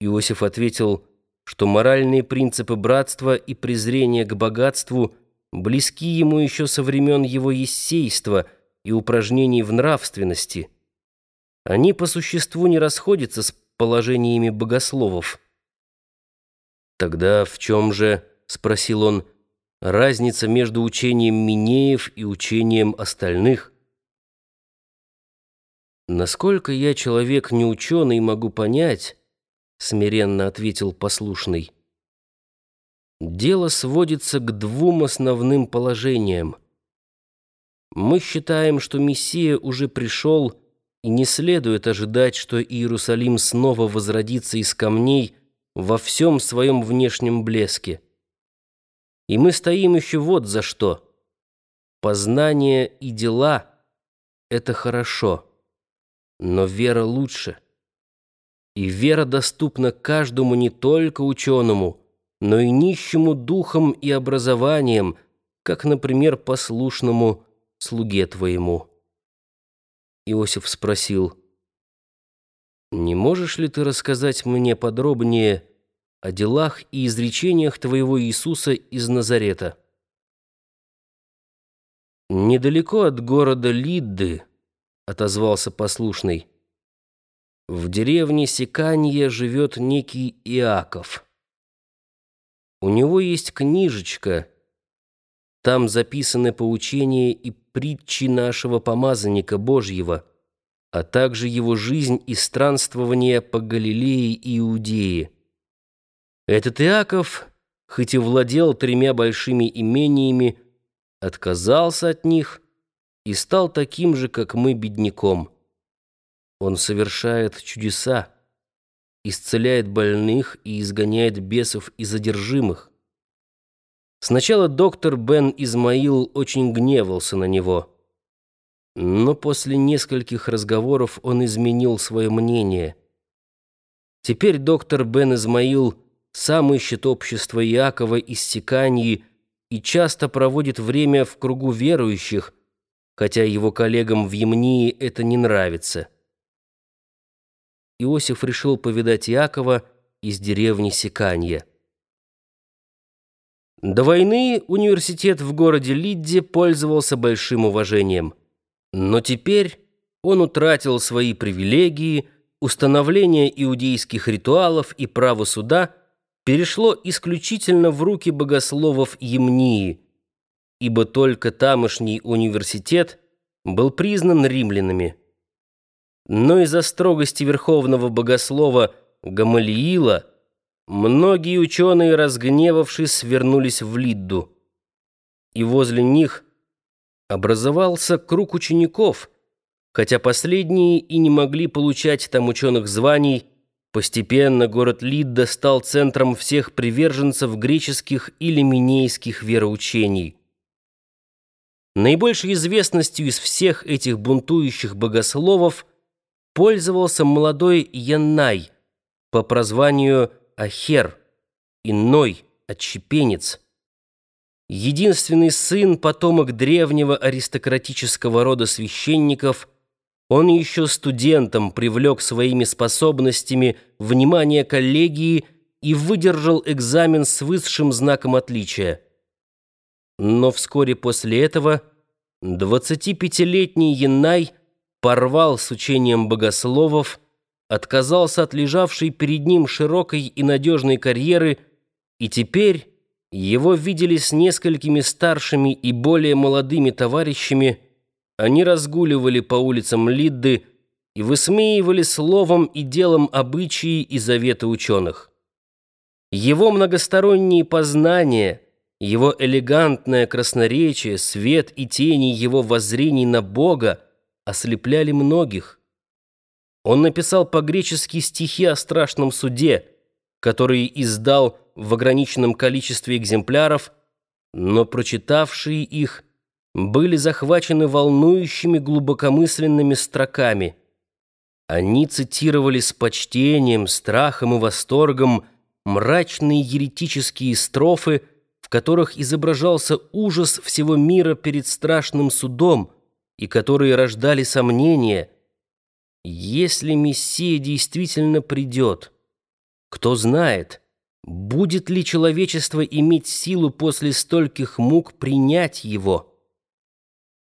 Иосиф ответил, что моральные принципы братства и презрения к богатству близки ему еще со времен его ессейства и упражнений в нравственности. Они по существу не расходятся с положениями богословов. «Тогда в чем же, — спросил он, — разница между учением Минеев и учением остальных?» «Насколько я человек неученый, могу понять, — смиренно ответил послушный, — дело сводится к двум основным положениям. Мы считаем, что Мессия уже пришел, и не следует ожидать, что Иерусалим снова возродится из камней во всем своем внешнем блеске. И мы стоим еще вот за что. Познание и дела — это хорошо, но вера лучше. И вера доступна каждому не только ученому, но и нищему духом и образованием, как, например, послушному слуге твоему. Иосиф спросил, «Не можешь ли ты рассказать мне подробнее о делах и изречениях твоего Иисуса из Назарета?» «Недалеко от города Лидды», — отозвался послушный, «в деревне Сиканье живет некий Иаков. У него есть книжечка, там записаны поучения и притчи нашего помазанника Божьего, а также его жизнь и странствование по Галилее и Иудее. Этот Иаков, хоть и владел тремя большими имениями, отказался от них и стал таким же, как мы, бедняком. Он совершает чудеса, исцеляет больных и изгоняет бесов и задержимых. Сначала доктор Бен Измаил очень гневался на него. Но после нескольких разговоров он изменил свое мнение. Теперь доктор Бен Измаил сам ищет общество Иакова из Сиканьи и часто проводит время в кругу верующих, хотя его коллегам в Емнии это не нравится. Иосиф решил повидать Иакова из деревни Сиканья. До войны университет в городе Лидде пользовался большим уважением. Но теперь он утратил свои привилегии, установление иудейских ритуалов и право суда перешло исключительно в руки богословов Емнии, ибо только тамошний университет был признан римлянами. Но из-за строгости верховного богослова Гамалиила – Многие ученые, разгневавшись, свернулись в Лидду. И возле них образовался круг учеников, хотя последние и не могли получать там ученых званий, постепенно город Лидда стал центром всех приверженцев греческих или минейских вероучений. Наибольшей известностью из всех этих бунтующих богословов пользовался молодой Яннай по прозванию Ахер, иной, отщепенец. Единственный сын, потомок древнего аристократического рода священников, он еще студентом привлек своими способностями внимание коллегии и выдержал экзамен с высшим знаком отличия. Но вскоре после этого 25-летний Янай порвал с учением богословов, отказался от лежавшей перед ним широкой и надежной карьеры, и теперь его видели с несколькими старшими и более молодыми товарищами, они разгуливали по улицам Лидды и высмеивали словом и делом обычаи и заветы ученых. Его многосторонние познания, его элегантное красноречие, свет и тени его воззрений на Бога ослепляли многих. Он написал по-гречески стихи о страшном суде, который издал в ограниченном количестве экземпляров, но прочитавшие их были захвачены волнующими глубокомысленными строками. Они цитировали с почтением, страхом и восторгом мрачные еретические строфы, в которых изображался ужас всего мира перед страшным судом и которые рождали сомнения – если Мессия действительно придет, Кто знает, будет ли человечество иметь силу после стольких мук принять его?